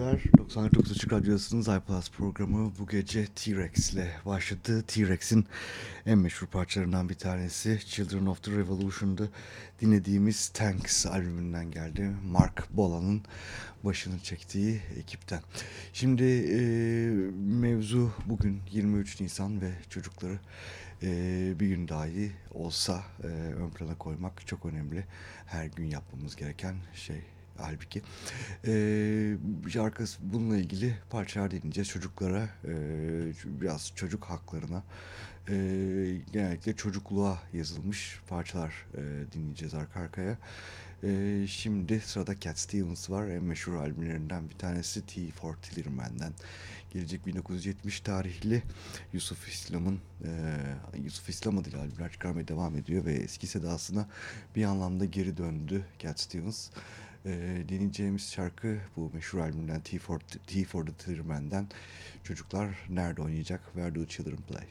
Geceler. 99 Açık Radyosu'nun iPlus programı bu gece T-Rex ile başladı. T-Rex'in en meşhur parçalarından bir tanesi Children of the Revolution'da dinlediğimiz Tanks albümünden geldi. Mark Bola'nın başını çektiği ekipten. Şimdi e, mevzu bugün 23 Nisan ve çocukları e, bir gün dahi olsa e, ön plana koymak çok önemli. Her gün yapmamız gereken şey halbuki. E, şarkısı bununla ilgili parçalar dinleyeceğiz. Çocuklara e, biraz çocuk haklarına e, genellikle çocukluğa yazılmış parçalar e, dinleyeceğiz arka arkaya. E, şimdi sırada Cat Stevens var. En meşhur albümlerinden bir tanesi T for Tillerman'den gelecek 1970 tarihli Yusuf İslam'ın e, Yusuf İslam adıyla albümler çıkarmaya devam ediyor ve eski sedasına bir anlamda geri döndü Cat Stevens e, dinleyeceğimiz şarkı bu meşhur albümden T for, T for the Tillerman'den Çocuklar Nerede Oynayacak? Where Do Children Play?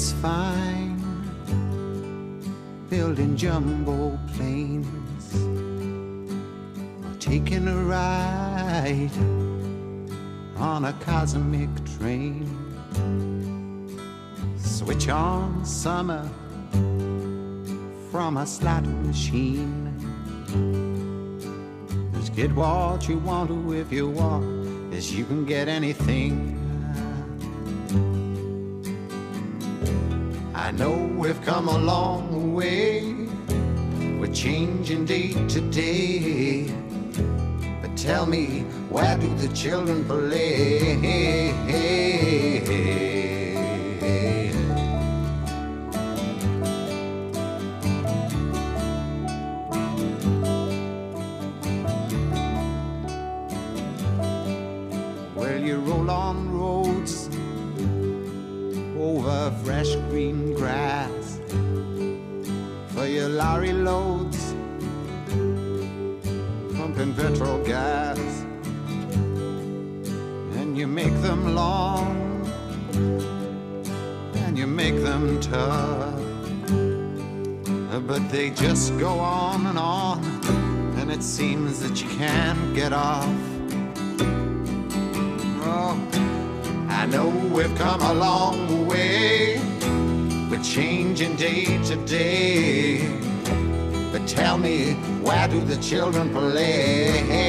It's fine building jumbo planes or taking a ride on a cosmic train. Switch on summer from a slot machine. Just get what you want to if you want, as you can get anything I know we've come a long way. We're changing day to day. But tell me, where do the children play? Can't get off. Oh, I know we've come a long way. We're changing day to day. But tell me, where do the children play?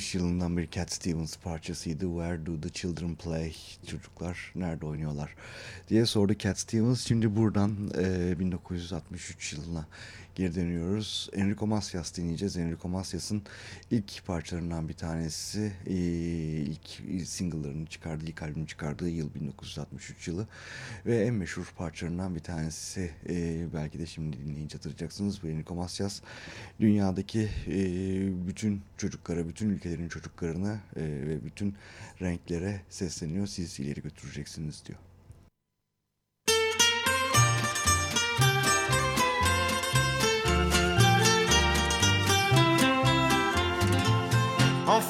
1970 yılından bir Cat Stevens parçasıydı. Where do the children play? Çocuklar nerede oynuyorlar? diye sordu Cat Stevens. Şimdi buradan e, 1963 yılına geri dönüyoruz. Enrico Macias dinleyeceğiz. Enrico Macias'ın ilk parçalarından bir tanesi. E, ilk single'larını çıkardığı, ilk albümü çıkardığı yıl 1963 yılı. Ve en meşhur parçalarından bir tanesi. E, belki de şimdi dinleyince hatırlayacaksınız. Bu Enrico Macias dünyadaki e, bütün çocuklara, bütün ülkelerin çocuklarına e, ve bütün renklere sesleniyor. Siz ileri götüreceksiniz diyor.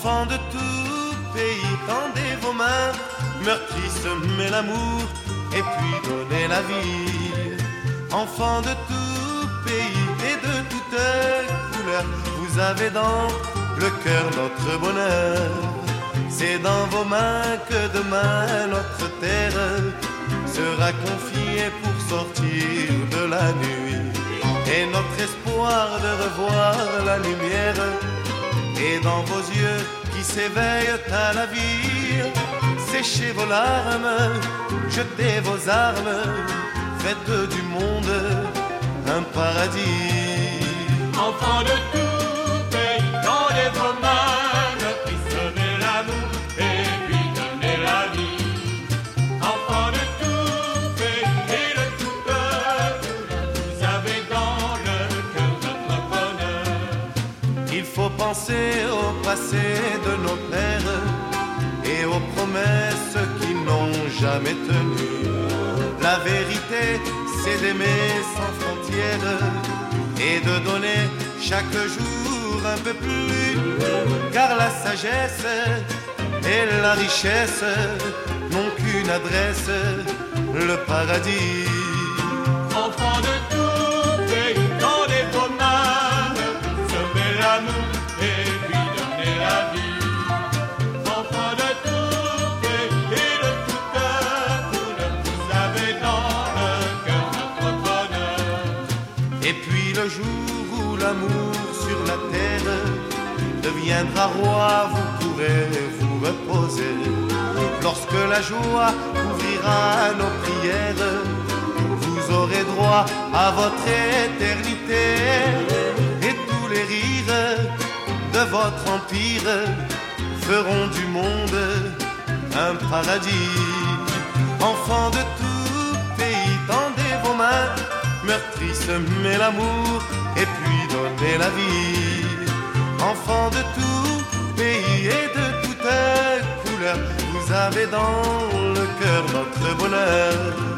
Enfants de tout pays, tendez vos mains, meurtri semez l'amour et puis donnez la vie. Enfants de tout pays et de toutes couleurs, vous avez dans le cœur notre bonheur. C'est dans vos mains que demain notre terre sera confiée pour sortir de la nuit. Et notre espoir de revoir la lumière et dans vos yeux qui s'éveillent à la vie, séchez vos larmes, jetez vos armes, faites du monde un paradis. Enfants de tout penser au passé de nos pères et aux promesses qui n'ont jamais tenu. La vérité, c'est d'aimer sans frontières et de donner chaque jour un peu plus. Car la sagesse et la richesse n'ont qu'une adresse, le paradis. Deviendra roi, vous pourrez vous reposer. Lorsque la joie couvrira nos prières, vous aurez droit à votre éternité. Et tous les rires de votre empire feront du monde un paradis. Enfants de tout pays, tendez vos mains, meurtris, semez l'amour et puis donnez la vie. Enfants de tout pays et de toute couleur, vous avez dans le cœur notre bonheur.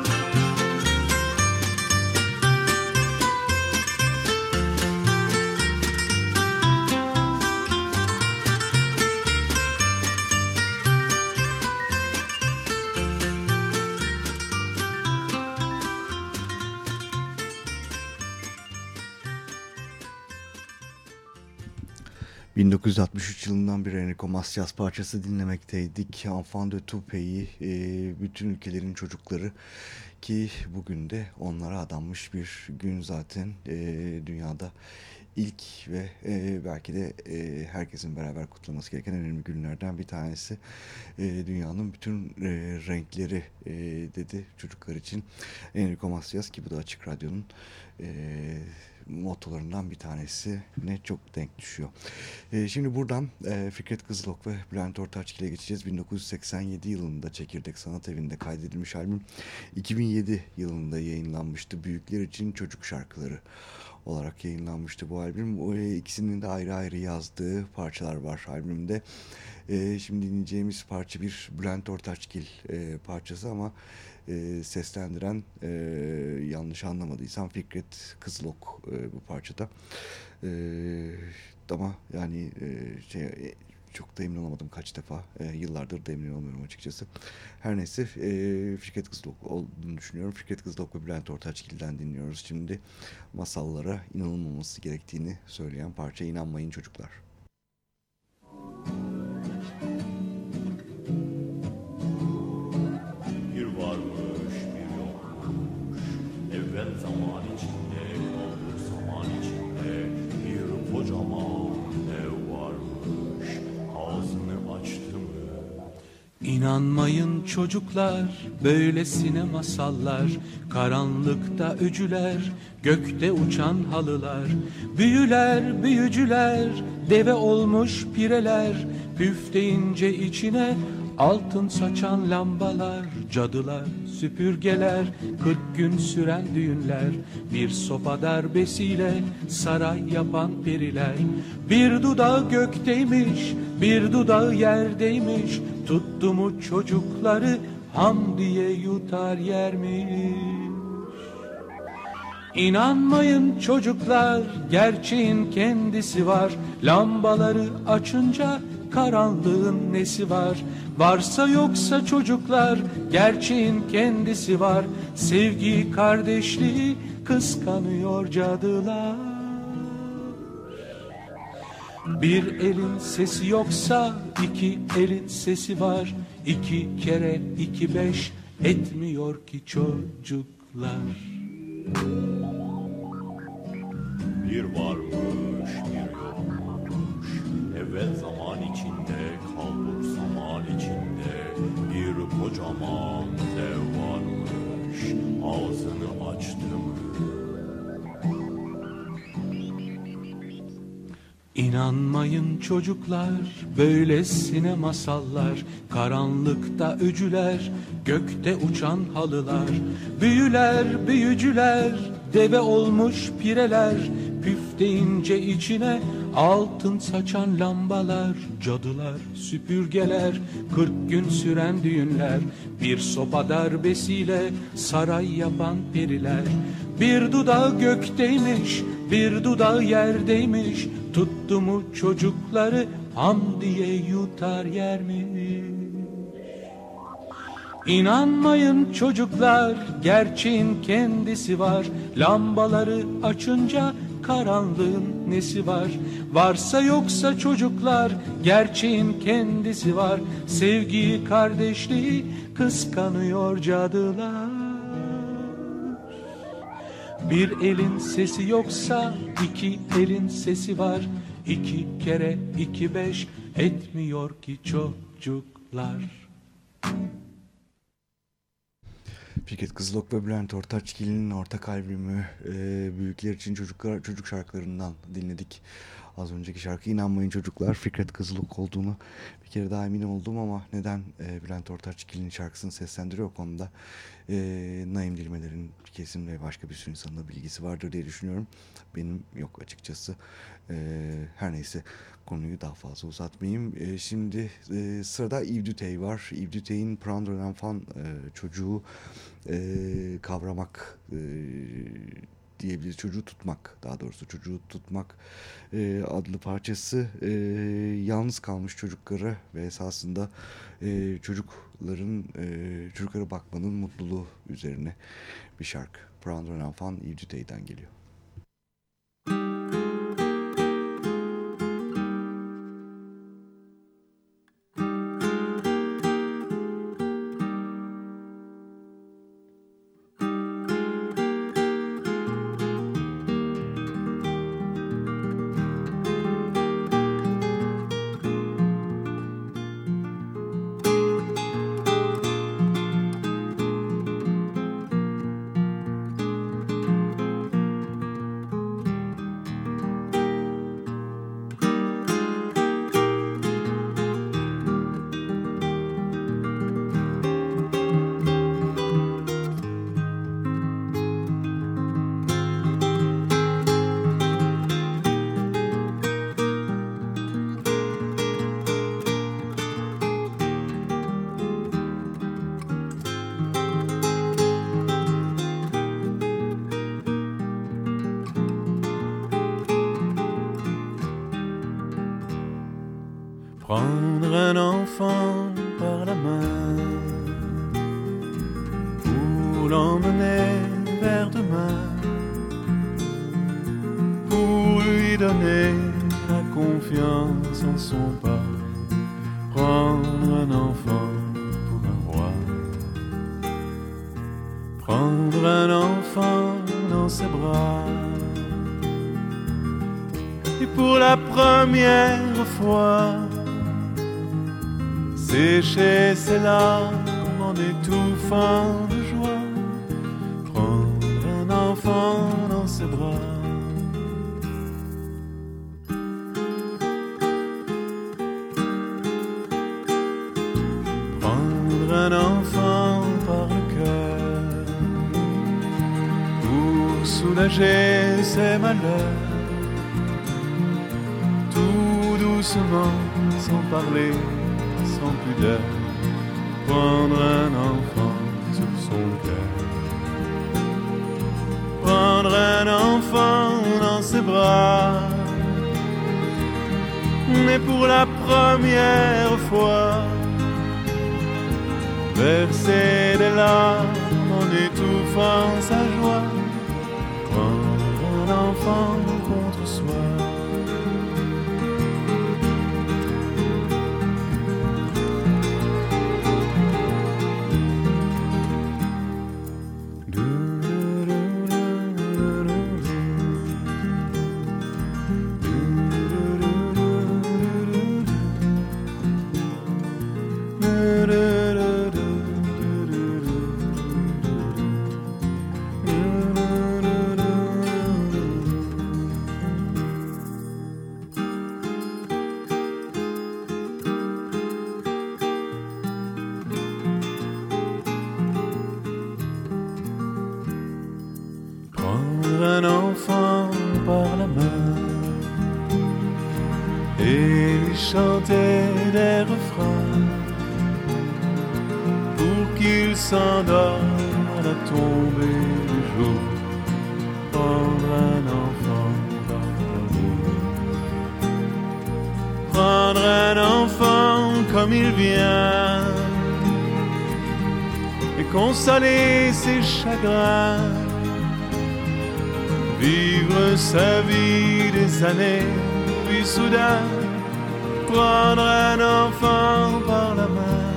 1963 yılından bir Enrico Macias parçası dinlemekteydik. Enfant de e, bütün ülkelerin çocukları ki bugün de onlara adanmış bir gün zaten e, dünyada ilk ve e, belki de e, herkesin beraber kutlaması gereken önemli günlerden bir tanesi. E, dünyanın bütün e, renkleri e, dedi çocuklar için Enrico Macias ki bu da Açık Radyo'nun e, mottolarından bir tanesi ne çok denk düşüyor. E, şimdi buradan e, Fikret Kızılok ve Bülent Ortaçgil'e geçeceğiz. 1987 yılında Çekirdek Sanat Evi'nde kaydedilmiş albüm 2007 yılında yayınlanmıştı. Büyükler için çocuk şarkıları olarak yayınlanmıştı bu albüm. O, e, ikisinin de ayrı ayrı yazdığı parçalar var albümde. E, şimdi dinleyeceğimiz parça bir Bülent Ortaçgil e, parçası ama e, seslendiren e, yanlış anlamadıysam Fikret Kızılok e, bu parçada. E, ama yani e, şey e, çok da emin olamadım kaç defa. E, yıllardır da emin olmuyorum açıkçası. Her neyse e, Fikret Kızılok olduğunu düşünüyorum. Fikret Kızılok ve Bülent Ortaçgil'den dinliyoruz. Şimdi masallara inanılmaması gerektiğini söyleyen parça İnanmayın Çocuklar. İnanmayın çocuklar, böylesine masallar, karanlıkta öcüler, gökte uçan halılar, büyüler, büyücüler, deve olmuş pireler, püf deyince içine altın saçan lambalar, cadılar, süpürgeler, kırk gün süren düğünler, bir sopa darbesiyle saray yapan periler, bir dudağı gökteymiş, bir dudağı yerdeymiş, tuttu mu çocukları ham diye yutar yermiş. İnanmayın çocuklar, gerçeğin kendisi var. Lambaları açınca karanlığın nesi var? Varsa yoksa çocuklar, gerçeğin kendisi var. Sevgi, kardeşliği kıskanıyor cadılar. Bir elin sesi yoksa iki elin sesi var. İki kere iki beş etmiyor ki çocuklar. Bir varmış bir yokmuş Evvel zaman içinde kalbur zaman içinde. Bir kocaman dev varmış Ağzını açtı mı İnanmayın çocuklar, böylesine masallar, karanlıkta öcüler, gökte uçan halılar, büyüler, büyücüler, deve olmuş pireler, püf deyince içine altın saçan lambalar, cadılar, süpürgeler, kırk gün süren düğünler, bir sopa darbesiyle saray yapan periler, bir dudağı gökteymiş, bir dudağı yerdeymiş, tuttu mu çocukları ham diye yutar yermiş. İnanmayın çocuklar, gerçeğin kendisi var. Lambaları açınca karanlığın nesi var? Varsa yoksa çocuklar, gerçeğin kendisi var. Sevgiyi, kardeşliği kıskanıyor cadılar. Bir elin sesi yoksa iki elin sesi var. İki kere iki beş etmiyor ki çocuklar. Fikret Kızılok ve Bülent Ortaçgil'in ortak albümü e, Büyükler için Çocuklar Çocuk şarkılarından dinledik. Az önceki şarkı inanmayın çocuklar Fikret Kızılok olduğunu bir kere daha emin oldum ama neden e, Bülent Ortaçgil'in şarkısını seslendiriyor konuda e, Naim Dilmeler'in kesin ve başka bir sürü insanın da bilgisi vardır diye düşünüyorum. Benim yok açıkçası. E, her neyse konuyu daha fazla uzatmayayım. E, şimdi e, sırada Yves Dutey var. Yves Dutey'in Prendre e, çocuğu e, kavramak e, diyebiliriz. Çocuğu tutmak daha doğrusu çocuğu tutmak e, adlı parçası e, yalnız kalmış çocuklara ve esasında e, çocukların e, çocuklara bakmanın mutluluğu üzerine bir şarkı. Prendre un enfant Yves geliyor. La première fois, sécher ses larmes en étouffant de joie, prendre un enfant dans ses bras. Prendre un enfant par le cœur. Pour soulager ses malheurs, parler sans pudeur, prendre un enfant sur son cœur. Prendre un enfant dans ses bras, mais pour la première fois, verser des larmes en étouffant ses chagrins. Vivre sa vie des années, puis soudain prendre un enfant par la main,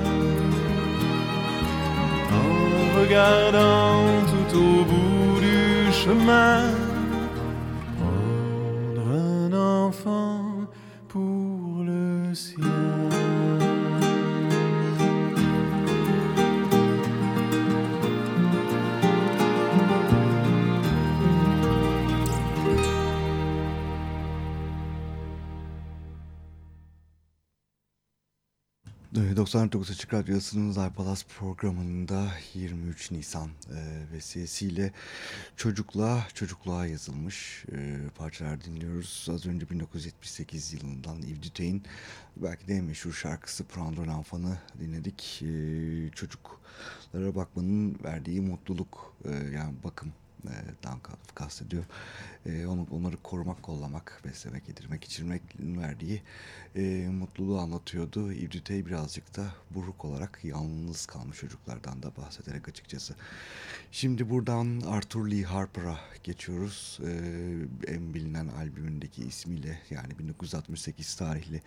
en regardant 99 Açık Radyosu'nun Zaypalas programında 23 Nisan e, vesilesiyle çocukluğa çocukluğa yazılmış e, parçalar dinliyoruz. Az önce 1978 yılından Yves Duteil'in belki de en meşhur şarkısı Prendre l'Enfant'ı dinledik. E, çocuklara bakmanın verdiği mutluluk e, yani bakım dan kastediyor. E, onu, onları korumak, kollamak, beslemek, yedirmek, içirmek verdiği e, mutluluğu anlatıyordu. İbdütey birazcık da buruk olarak yalnız kalmış çocuklardan da bahsederek açıkçası. Şimdi buradan Arthur Lee Harper'a geçiyoruz. E, en bilinen albümündeki ismiyle yani 1968 tarihli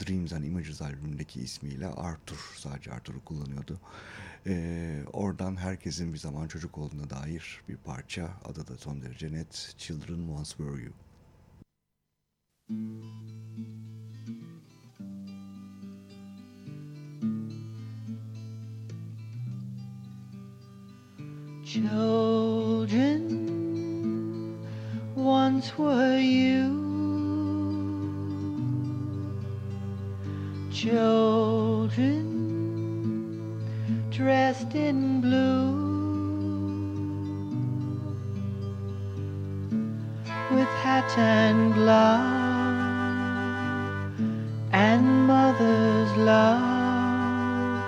Dreams and Images albümündeki ismiyle Arthur, sadece Arthur'u kullanıyordu. Ee, oradan herkesin bir zaman çocuk olduğuna dair bir parça. Adı da son derece net. Children Once Were You. Children, once were you. Children dressed in blue with hat and glove and mother's love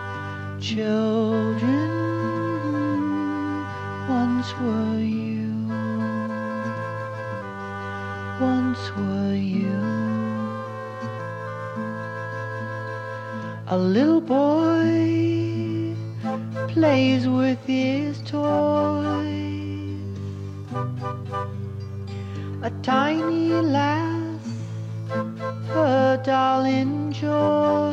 children once were you once were you a little boy plays with his toys. A tiny lass, a darling joy.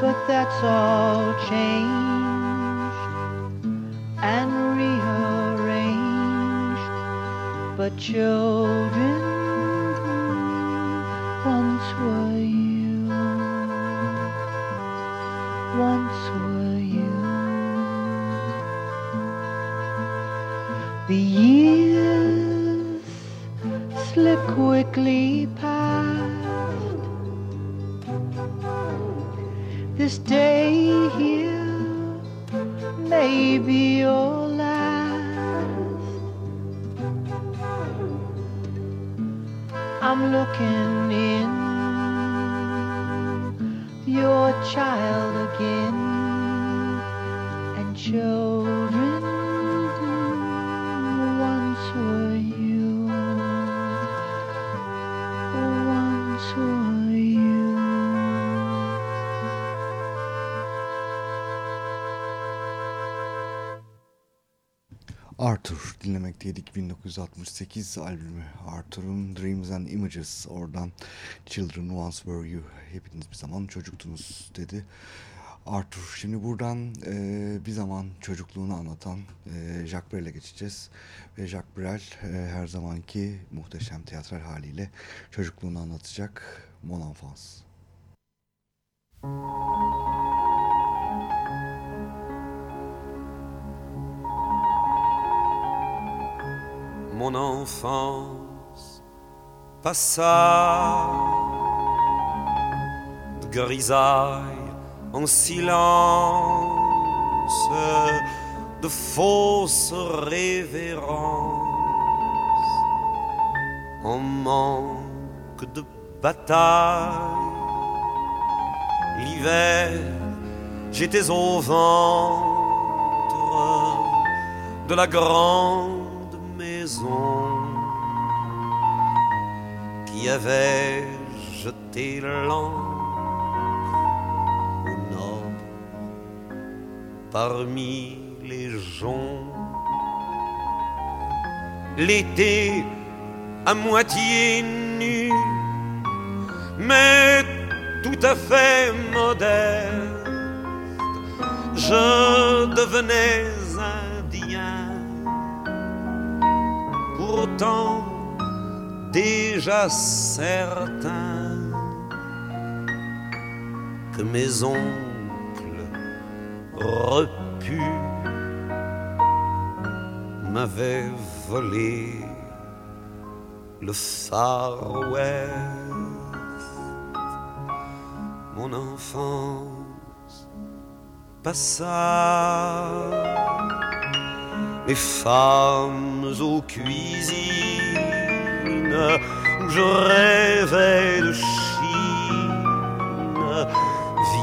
But that's all changed and rearranged. But children Day here maybe your last. I'm looking in your child again and children Dinlemekteydik 1968 albümü Arthur'un Dreams and Images oradan Children Once Were You hepiniz bir zaman çocuktunuz dedi. Arthur şimdi buradan e, bir zaman çocukluğunu anlatan e, Jacques Brel'e geçeceğiz. Ve Jacques Brel e, her zamanki muhteşem tiyatral haliyle çocukluğunu anlatacak. Mon Enfance. Mon enfance passa de grisaille en silence, de fausses révérences, en manque de bataille. L'hiver, j'étais au ventre de la grande qui avait jeté l'encre au nord parmi les joncs. L'été à moitié nu, mais tout à fait modeste, je devenais indien. Déjà certain que mes oncles repus m'avaient volé le Far mon enfance passa. Les femmes aux cuisines où je rêvais de Chine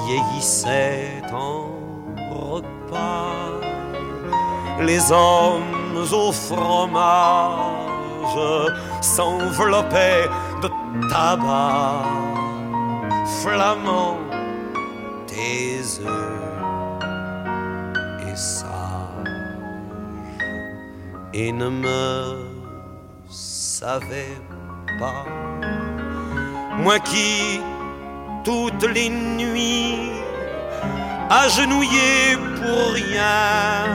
vieillissaient en repas. Les hommes au fromage s'enveloppaient de tabac flamand tes œufs et ne me savais pas moi qui toutes les nuits agenouillé pour rien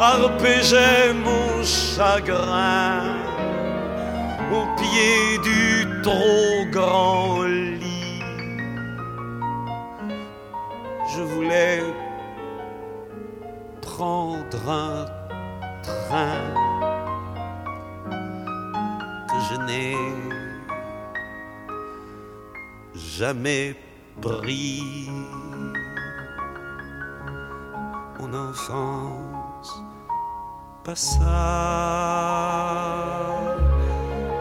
arpégeais mon chagrin au pied du trop grand lit. Je voulais prendre un que je n'ai jamais pris. Mon enfance passa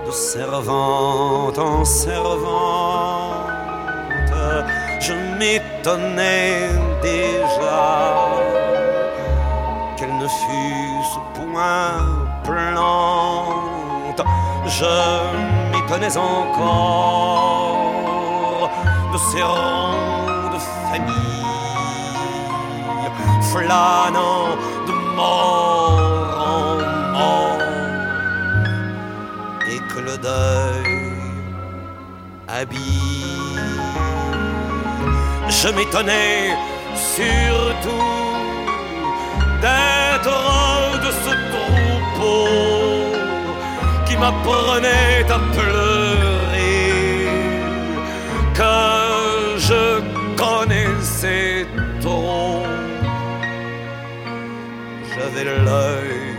de servante en servante. Je m'étonnais déjà qu'elle ne fût plante. Je m'étonnais encore de ces rangs de famille flânant de mort en mort et que le deuil habille. Je m'étonnais surtout d'être m'apprenait à pleurer que je connaissais trop. J'avais l'œil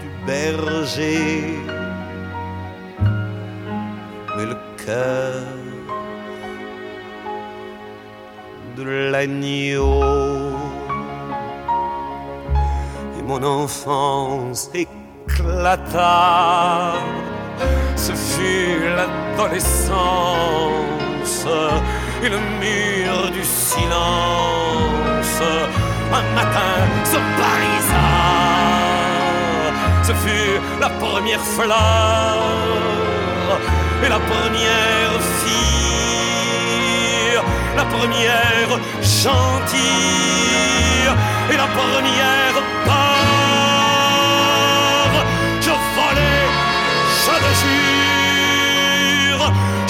du berger, mais le cœur de l'agneau. Et mon enfance éclata. Ce fut l'adolescence et le mur du silence. Un matin se barisa. Ce fut la première fleur et la première fille, la première gentille et la première part.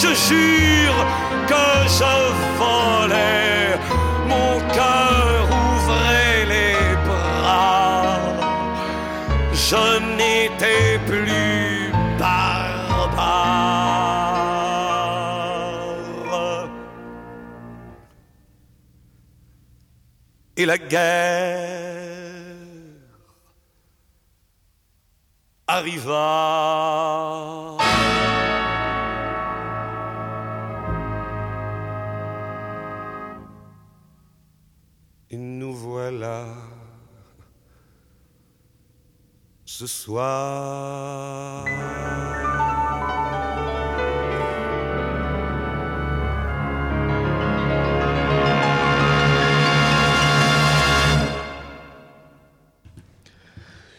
Je jure que je volais. Mon cœur ouvrait les bras. Je n'étais plus barbare. Et la guerre arriva. Voilà ce soir.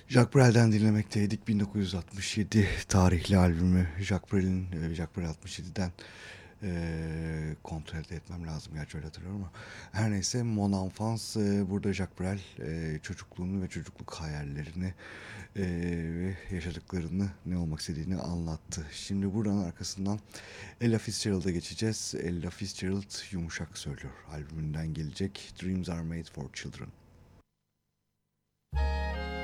Jacques Brel'den dinlemekteydik. 1967 tarihli albümü Jacques Brel'in, e, Jacques Brel 67'den e, kontrol etmem lazım gerçi öyle hatırlıyorum ama her neyse Mon Enfance e, burada Jacques Brel e, çocukluğunu ve çocukluk hayallerini e, ve yaşadıklarını ne olmak istediğini anlattı. Şimdi buradan arkasından Ella Fitzgerald'a geçeceğiz. Ella Fitzgerald yumuşak söylüyor. Albümünden gelecek Dreams Are Made For Children. Dim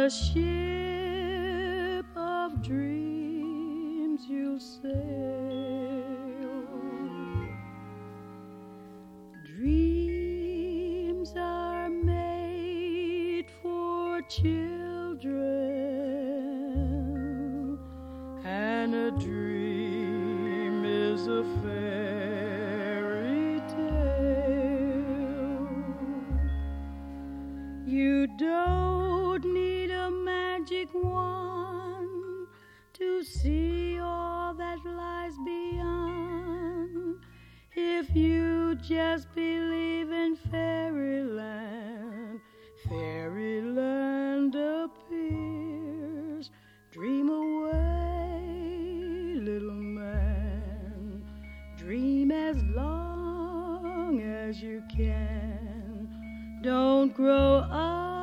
a again. Don't grow up.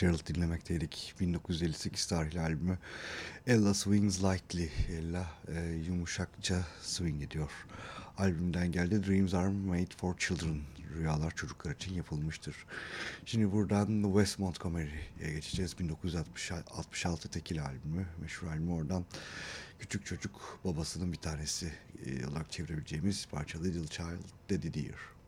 Fitzgerald dinlemekteydik. 1958 tarihli albümü Ella Swings Lightly. Ella e, yumuşakça swing ediyor. Albümden geldi Dreams Are Made For Children. Rüyalar çocuklar için yapılmıştır. Şimdi buradan Wes Montgomery'e geçeceğiz. 1966 tekil albümü. Meşhur albümü oradan küçük çocuk babasının bir tanesi e, olarak çevirebileceğimiz parça Little Child Daddy Dear.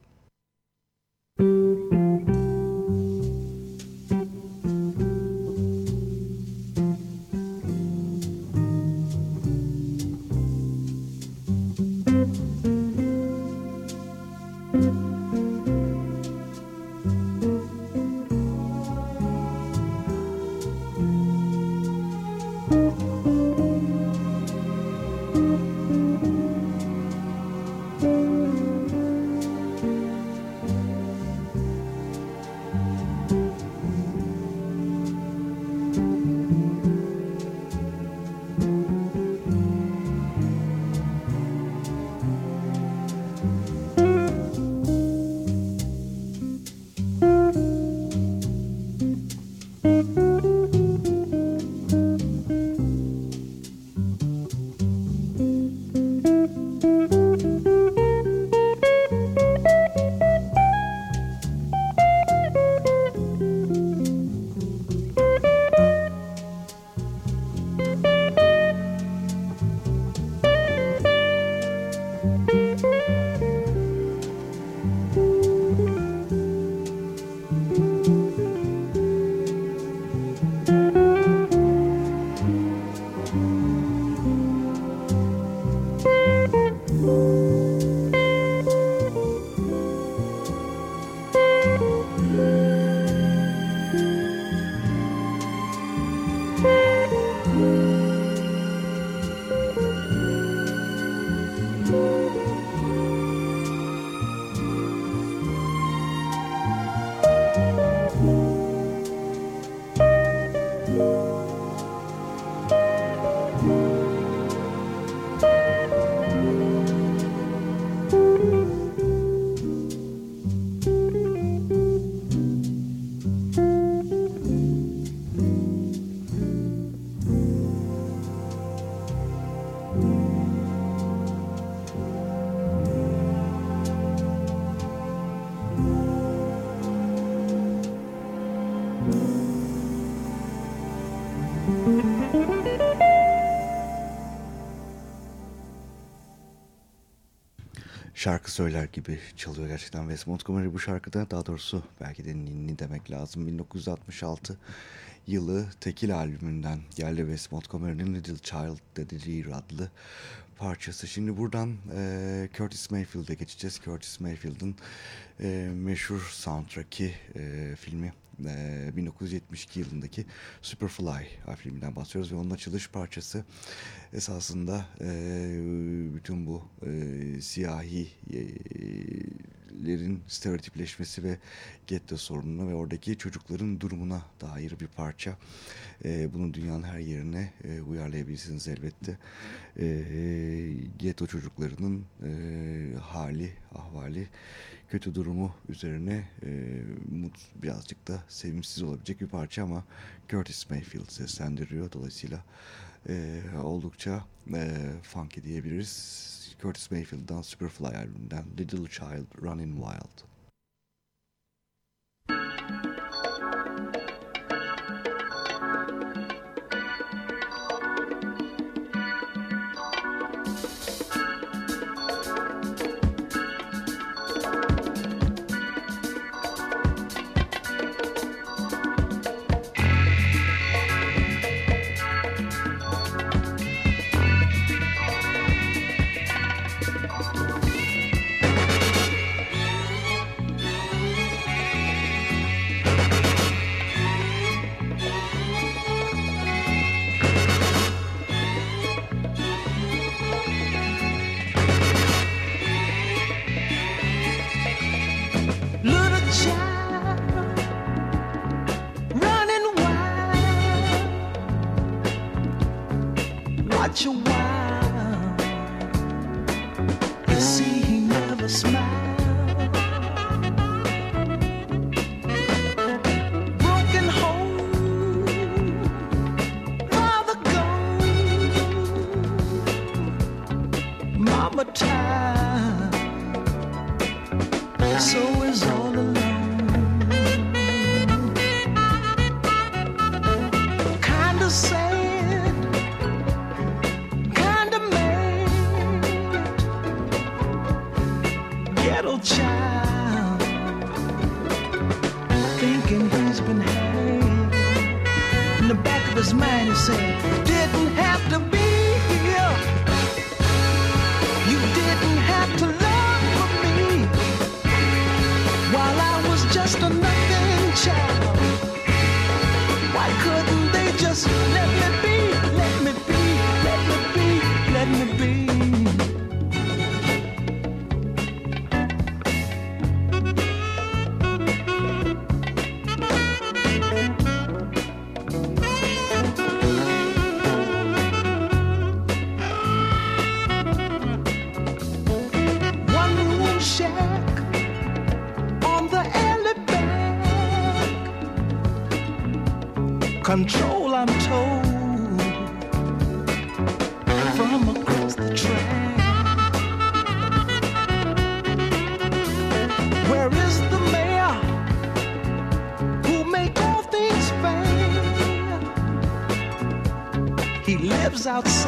Şarkı söyler gibi çalıyor gerçekten Wes Montgomery bu şarkıda. Daha doğrusu belki de ninni demek lazım. 1966 yılı tekil albümünden geldi Wes Montgomery'nin Little Child Dediği adlı parçası. Şimdi buradan e, Curtis Mayfield'e geçeceğiz. Curtis Mayfield'ın e, meşhur soundtrack'i e, filmi 1972 yılındaki Superfly filminden bahsediyoruz ve onun açılış parçası esasında bütün bu siyahilerin stereotipleşmesi ve getto sorununa ve oradaki çocukların durumuna dair bir parça. Bunu dünyanın her yerine uyarlayabilirsiniz elbette. Getto çocuklarının hali, ahvali kötü durumu üzerine e, mut, birazcık da sevimsiz olabilecek bir parça ama Curtis Mayfield seslendiriyor. Dolayısıyla e, oldukça e, funky diyebiliriz. Curtis Mayfield'dan Superfly albümünden Little Child Running Wild. out.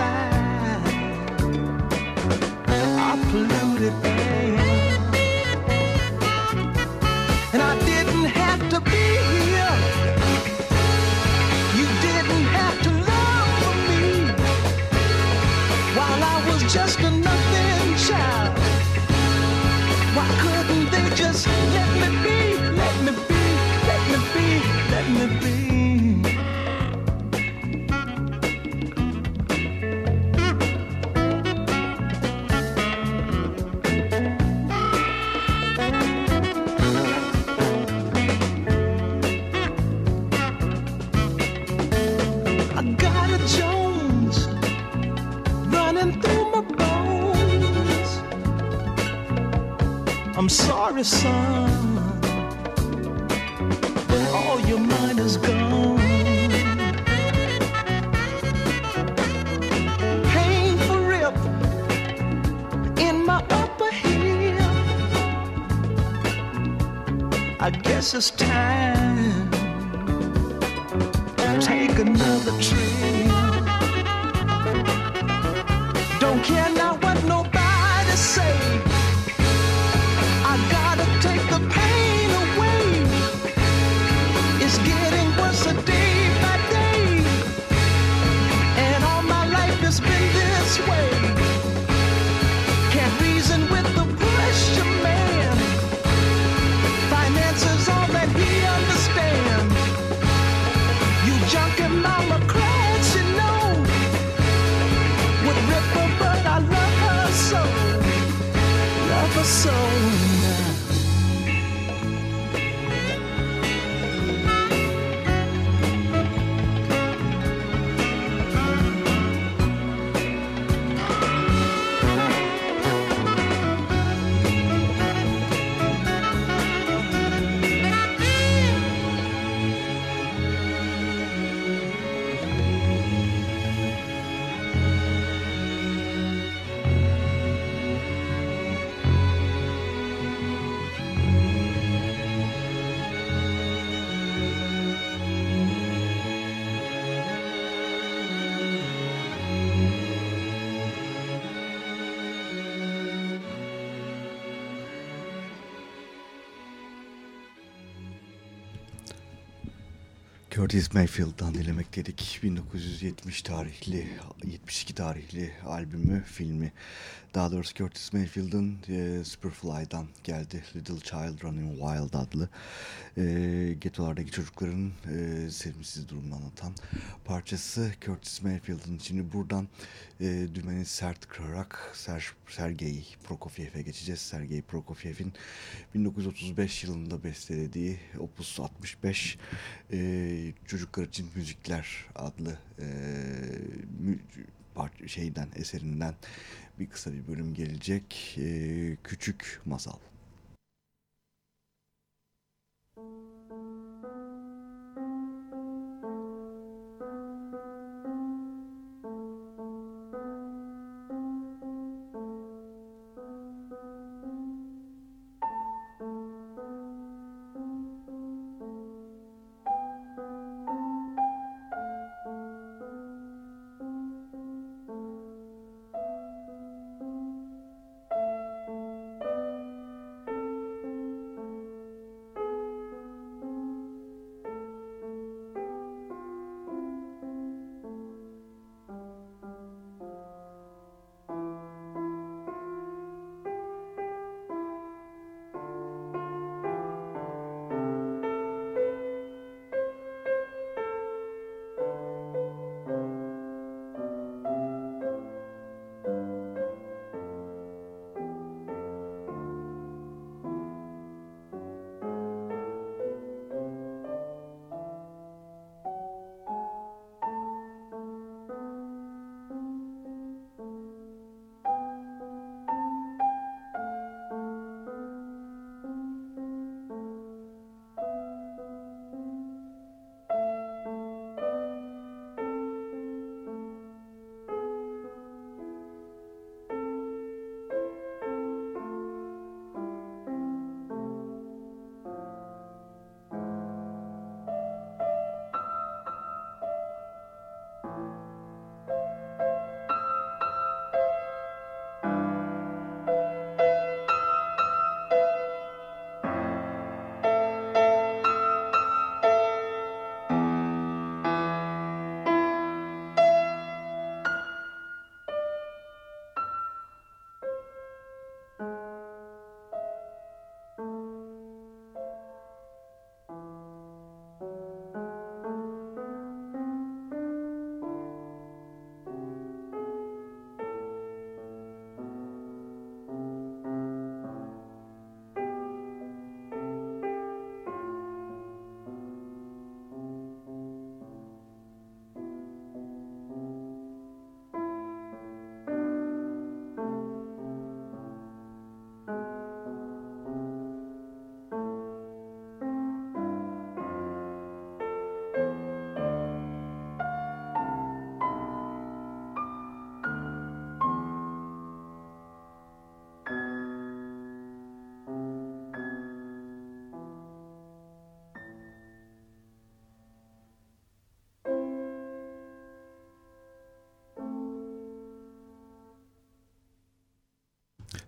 Harrison. Curtis Mayfield'dan dinlemek dedik. 1970 tarihli, 72 tarihli albümü, filmi. Daha doğrusu Curtis Mayfield'ın e, Superfly'dan geldi. Little Child Running Wild adlı. E, getolardaki çocukların e, sevimsiz durumunu anlatan parçası Curtis Mayfield'ın. Şimdi buradan e, dümeni sert kırarak Ser, Sergei Prokofiev'e geçeceğiz. Sergei Prokofiev'in 1935 yılında bestelediği Opus 65 e, Çocuklar için Müzikler adlı e, mü, şeyden eserinden bir kısa bir bölüm gelecek. E, Küçük Masal.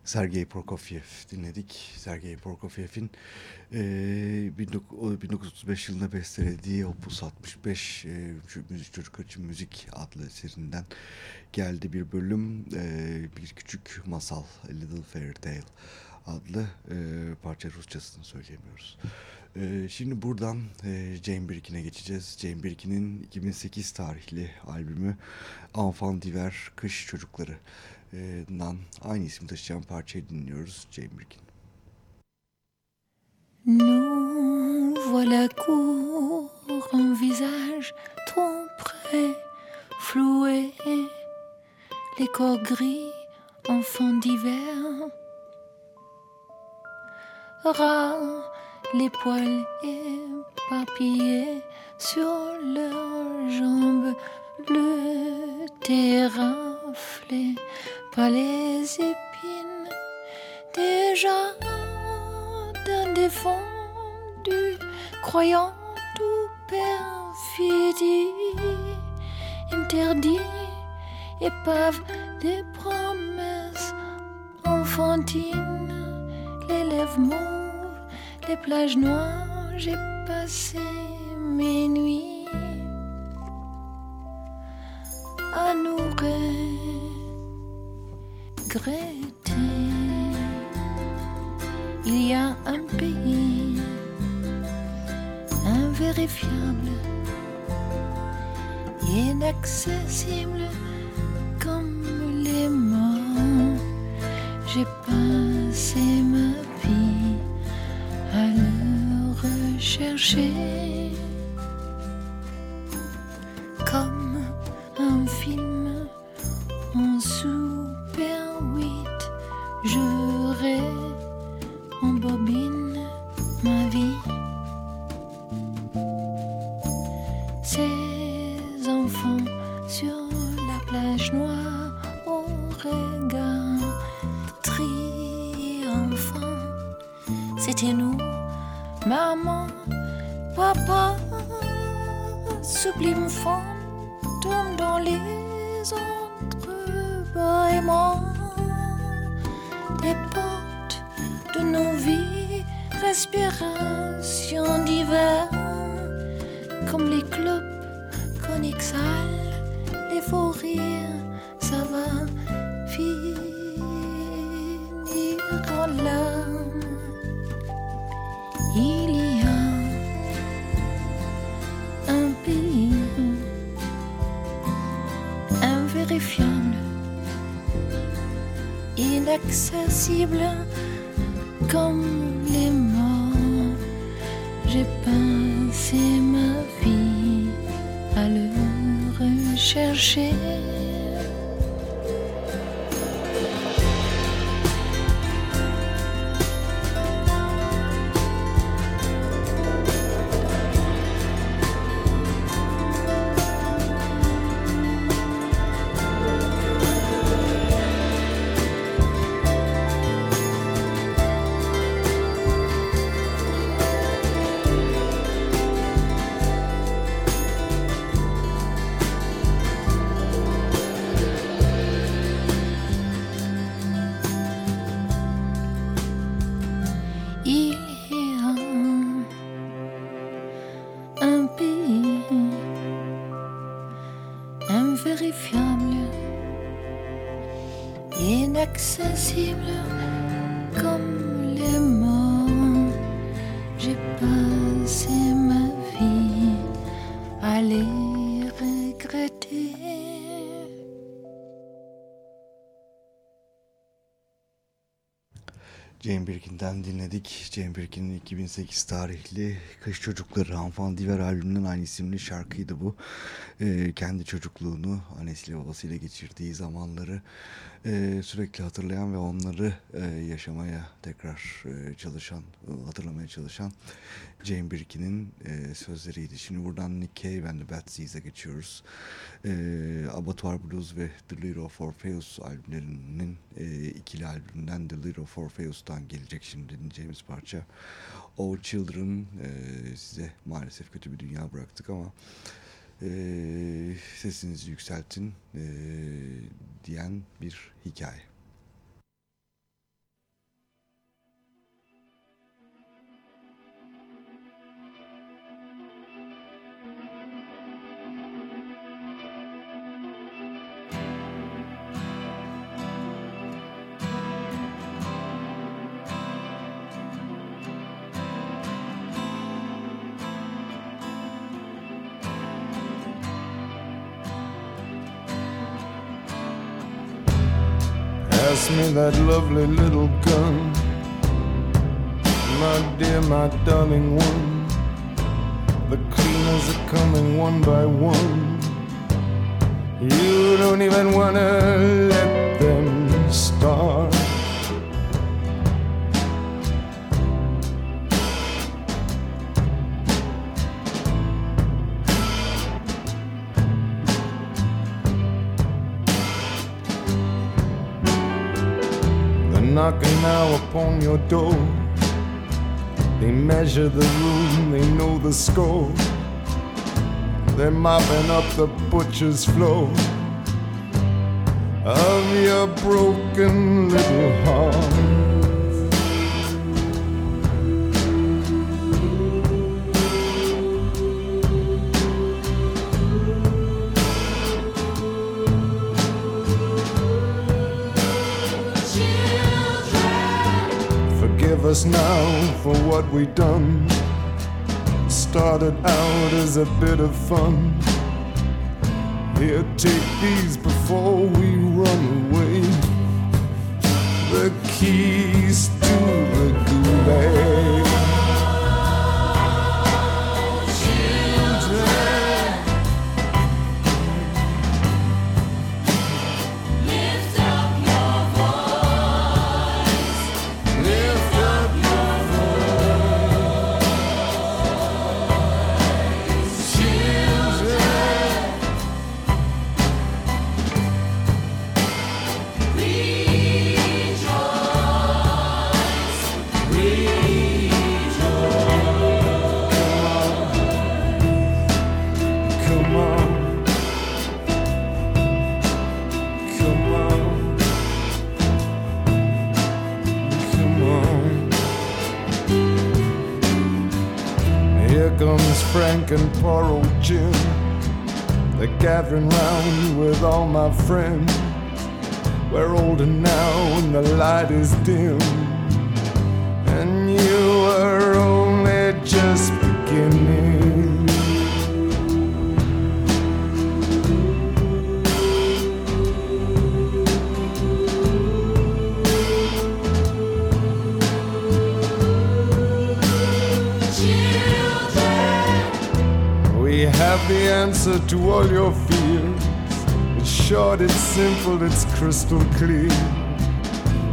Sergei Prokofiev dinledik. Sergei Prokofiev'in e, 1935 yılında bestelediği Opus 65 e, Müzik Çocuklar için Müzik adlı eserinden geldi bir bölüm. E, bir küçük masal, A Little Fairy Tale adlı e, parça Rusçasını söyleyemiyoruz. E, şimdi buradan e, Jane Birkin'e geçeceğiz. Jane Birkin'in 2008 tarihli albümü Enfant Diver Kış Çocukları Nous voilà court, un visage trop près, floué, les corps gris, enfants d'hiver, rares, les poils éparpillés sur leurs jambes, le terrain les épines, déjà d'un défendu, croyant tout perfidie, interdit, épave des promesses enfantines, les lèvres mauves, les plages noires, j'ai passé mes nuits degrés. Exhale, les faux rires, ça va finir en larmes. Il y a un pays invérifiable, inaccessible comme les morts. J'ai passé chercher Birkin'den dinledik. Jane Birkin'in 2008 tarihli Kış Çocukları Diver albümünün aynı isimli şarkıydı bu. Ee, kendi çocukluğunu annesiyle babasıyla geçirdiği zamanları e, sürekli hatırlayan ve onları e, yaşamaya tekrar e, çalışan, e, hatırlamaya çalışan Jane Birkin'in e, sözleriydi. Şimdi buradan Nick Cave and the Bad Seeds'e geçiyoruz. E, Abattoir Blues ve The Lyre of Orpheus albümlerinin e, ikili albümünden The Lyre of Orpheus'tan gelecek şimdi dinleyeceğimiz parça. Oh Children e, size maalesef kötü bir dünya bıraktık ama e, sesinizi yükseltin e, diyen bir hikaye. That lovely little gun. My dear, my darling one. The cleaners are coming one by one. You don't even wanna let them start. Now upon your door. They measure the room, they know the score. They're mopping up the butcher's floor of your broken little heart. Us now for what we done. Started out as a bit of fun. Here, take these before we run away. The keys to the gulag. Crystal clear.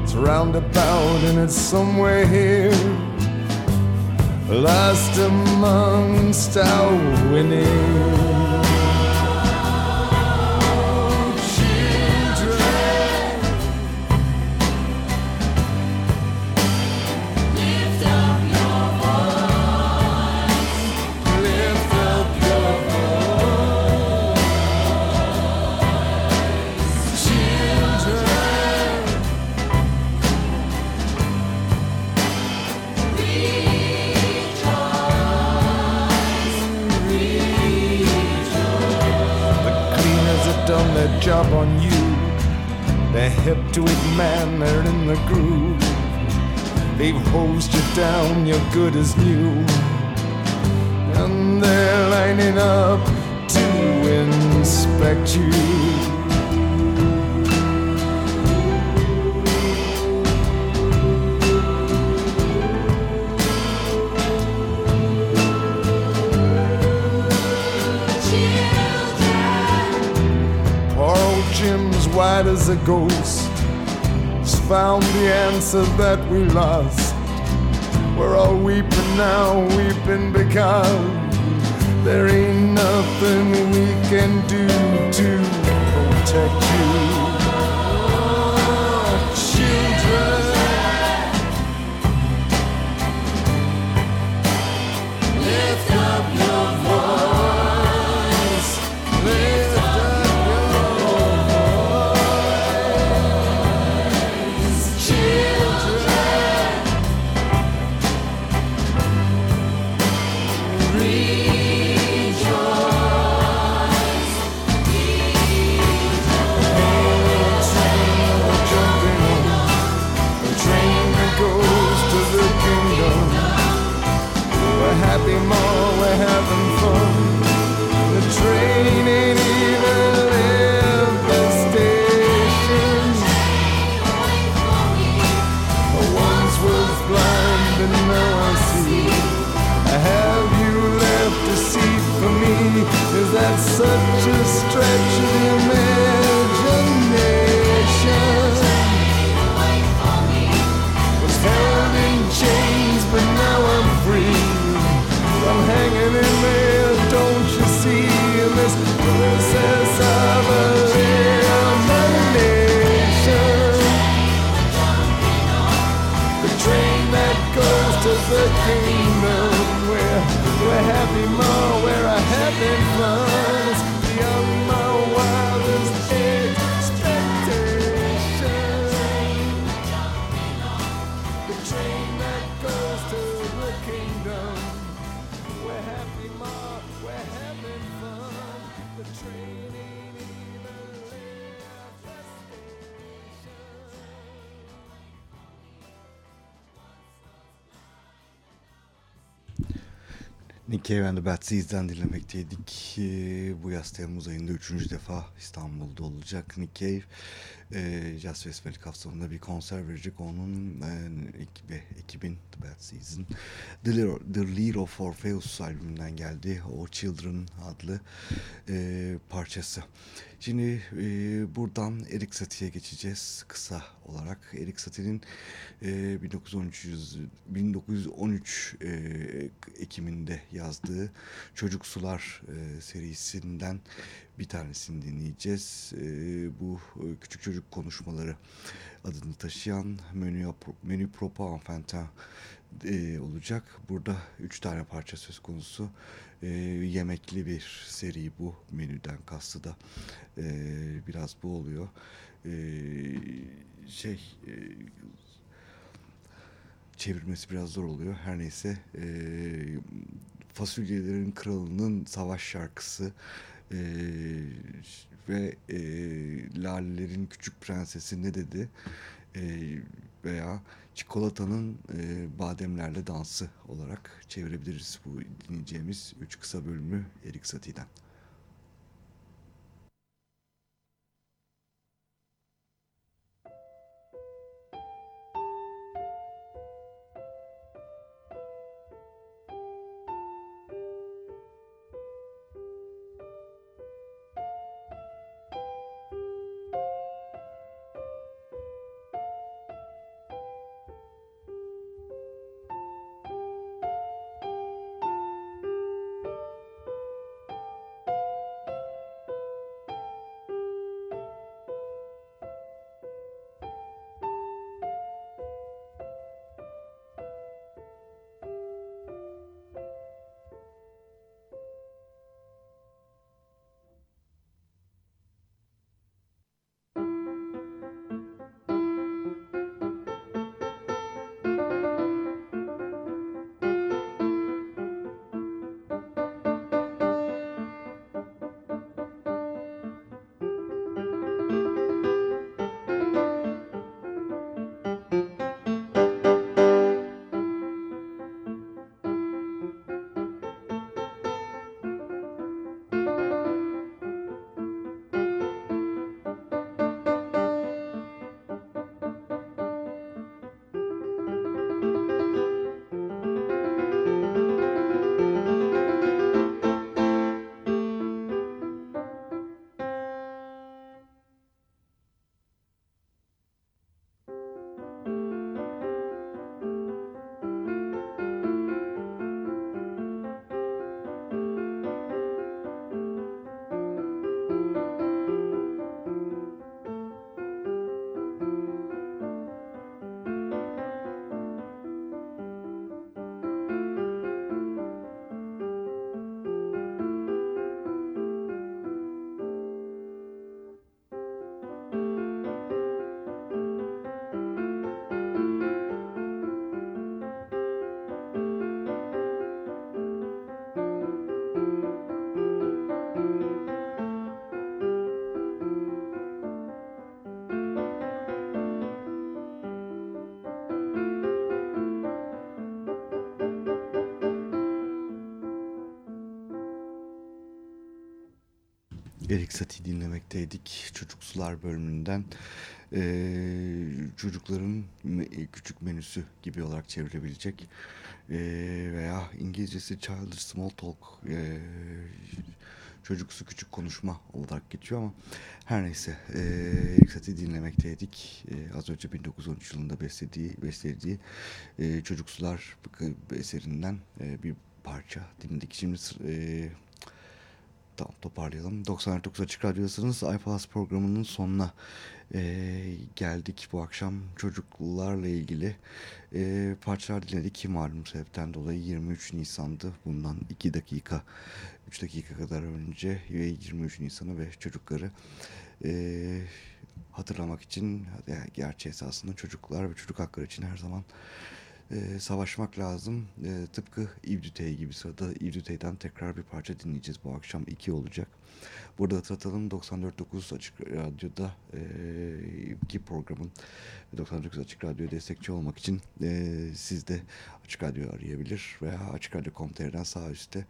It's roundabout and it's somewhere here. Last amongst our winning. Hip to it, man, they're in the groove. They've hosed you down, you're good as new. And they're lining up to inspect you. White as a ghost. He's found the answer that we lost. We're all weeping now, weeping because there ain't nothing we can do to protect you. Cave and the Bad Seeds'den dinlemekteydik. Ee, bu yaz Temmuz ayında üçüncü defa İstanbul'da olacak Nick Cave. E, Jazz Festivali kapsamında bir konser verecek. Onun e, ve ekibin The Bad Seeds'in The, The Lear of Orpheus albümünden geldi. O Children adlı e, parçası. Şimdi e, buradan Erik Satie'ye geçeceğiz kısa olarak. Erik Satie'nin e, 1913, 1913 e, Ekim'inde yazdığı Çocuk Sular e, serisinden bir tanesini dinleyeceğiz. E, bu e, küçük çocuk konuşmaları adını taşıyan Menü, Menü Propa Enfantin e, olacak. Burada üç tane parça söz konusu. E, yemekli bir seri bu. Menüden kastı da e, biraz bu oluyor. E, şey e, çevirmesi biraz zor oluyor. Her neyse e, fasulyelerin kralının savaş şarkısı e, ve e, Lalelerin Küçük Prensesi ne dedi e, veya çikolatanın e, bademlerle dansı olarak çevirebiliriz bu dinleyeceğimiz üç kısa bölümü Erik Satie'den. Erik Satie dinlemekteydik. Çocuk Sular bölümünden. Ee, çocukların küçük menüsü gibi olarak çevirebilecek. Ee, veya İngilizcesi Childish Small Talk. Ee, çocuksu küçük konuşma olarak geçiyor ama her neyse e, Erik Satie dinlemekteydik. E, az önce 1913 yılında beslediği, beslediği e, Çocuk Sular eserinden e, bir parça dinledik. Şimdi e, Tamam toparlayalım. 99 Açık Radyo'dasınız. iPlus programının sonuna e, geldik bu akşam. Çocuklarla ilgili e, parçalar dinledik. Malum sebepten dolayı 23 Nisan'dı. Bundan 2 dakika, 3 dakika kadar önce ve 23 Nisan'ı ve çocukları e, hatırlamak için yani gerçi esasında çocuklar ve çocuk hakları için her zaman e, savaşmak lazım. E, tıpkı İvdütey gibi sırada İvdütey'den tekrar bir parça dinleyeceğiz. Bu akşam iki olacak. Burada hatırlatalım 94.9 Açık Radyo'da e, iki programın 99 Açık Radyo destekçi olmak için e, siz de Açık Radyo arayabilir veya Açık Radyo.com.tr'den sağ üstte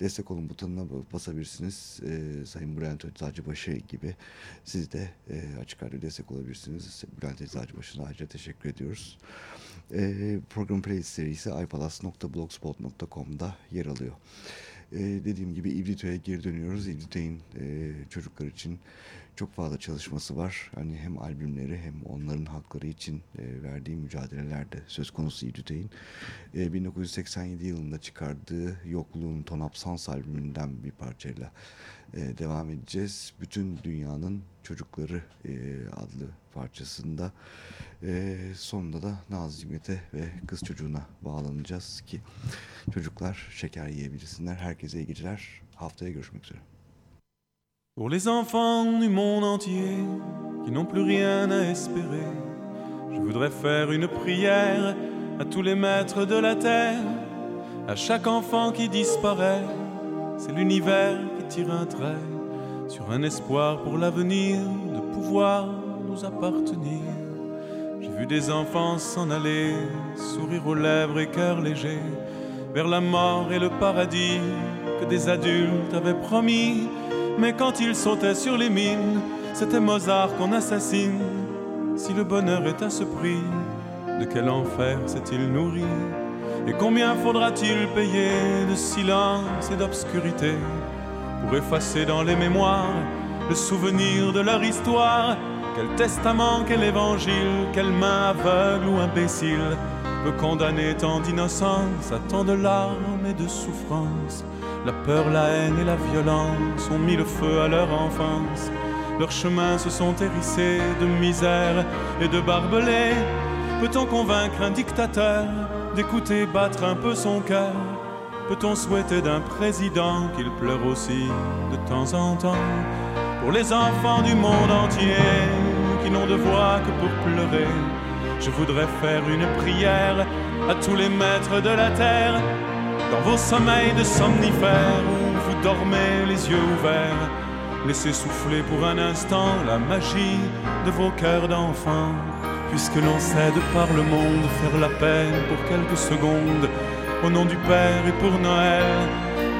destek olun butonuna basabilirsiniz. E, Sayın Bülent Eczacıbaşı gibi siz de e, Açık Radyo destek olabilirsiniz. Bülent Eczacıbaşı'na ayrıca teşekkür ediyoruz. E, program playlist serisi ipalas.blogspot.com'da yer alıyor. Ee, dediğim gibi İvdito'ya geri dönüyoruz. İvdito'nun e, çocuklar için çok fazla çalışması var. Hani hem albümleri hem onların hakları için e, verdiği mücadeleler de söz konusu İvdito'nun. E, 1987 yılında çıkardığı Yokluğun Tonap Sans albümünden bir parçayla e, devam edeceğiz. Bütün Dünyanın Çocukları e, adlı parçasında Pour les enfants du monde entier qui n'ont plus rien à espérer, je voudrais faire une prière à tous les maîtres de la terre, à chaque enfant qui disparaît. C'est l'univers qui tire un trait sur un espoir pour l'avenir de pouvoir nous appartenir. Des enfants s'en aller, sourire aux lèvres et cœur léger, vers la mort et le paradis que des adultes avaient promis. Mais quand ils sautaient sur les mines, c'était Mozart qu'on assassine. Si le bonheur est à ce prix, de quel enfer s'est-il nourri? Et combien faudra-t-il payer de silence et d'obscurité pour effacer dans les mémoires le souvenir de leur histoire? Quel testament, quel évangile, quelle main aveugle ou imbécile peut condamner tant d'innocence à tant de larmes et de souffrances? La peur, la haine et la violence ont mis le feu à leur enfance. Leurs chemins se sont hérissés de misère et de barbelés. Peut-on convaincre un dictateur d'écouter battre un peu son cœur? Peut-on souhaiter d'un président qu'il pleure aussi de temps en temps? Pour les enfants du monde entier qui n'ont de voix que pour pleurer, je voudrais faire une prière à tous les maîtres de la terre. Dans vos sommeils de somnifères où vous dormez les yeux ouverts, laissez souffler pour un instant la magie de vos cœurs d'enfants. Puisque l'on sait de par le monde faire la peine pour quelques secondes, au nom du Père et pour Noël,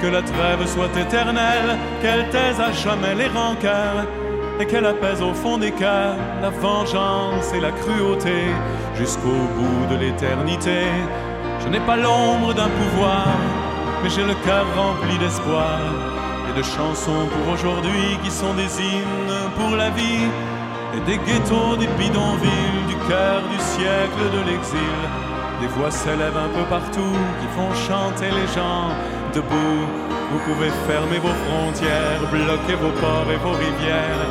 que la trêve soit éternelle, qu'elle taise à jamais les rancœurs et qu'elle apaise au fond des cœurs la vengeance et la cruauté jusqu'au bout de l'éternité. Je n'ai pas l'ombre d'un pouvoir, mais j'ai le cœur rempli d'espoir et de chansons pour aujourd'hui qui sont des hymnes pour la vie et des ghettos, des bidonvilles, du cœur du siècle de l'exil. Des voix s'élèvent un peu partout qui font chanter les gens debout. Vous pouvez fermer vos frontières, bloquer vos ports et vos rivières.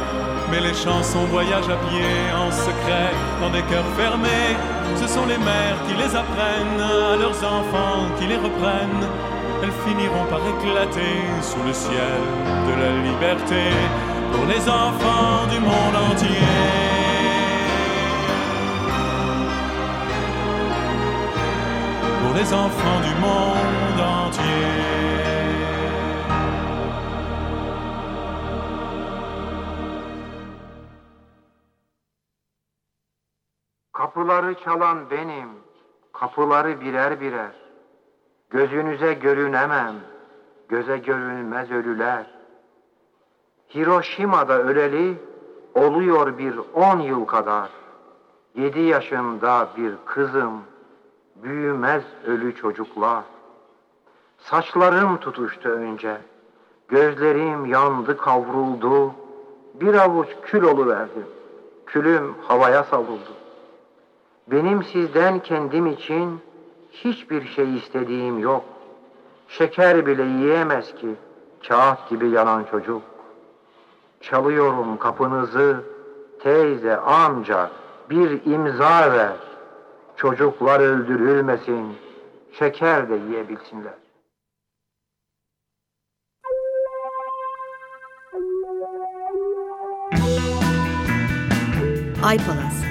Mais les chansons voyagent à pied en secret dans des cœurs fermés. Ce sont les mères qui les apprennent à leurs enfants qui les reprennent. Elles finiront par éclater sous le ciel de la liberté pour les enfants du monde entier. Pour les enfants du monde entier. Kapıları çalan benim, kapıları birer birer. Gözünüze görünemem, göze görünmez ölüler. Hiroşima'da öleli oluyor bir on yıl kadar. Yedi yaşında bir kızım, büyümez ölü çocuklar. Saçlarım tutuştu önce, gözlerim yandı kavruldu. Bir avuç kül oluverdim, külüm havaya savruldu. Benim sizden kendim için hiçbir şey istediğim yok. Şeker bile yiyemez ki kağıt gibi yanan çocuk. Çalıyorum kapınızı, teyze, amca bir imza ver. Çocuklar öldürülmesin, şeker de yiyebilsinler. Ay Palas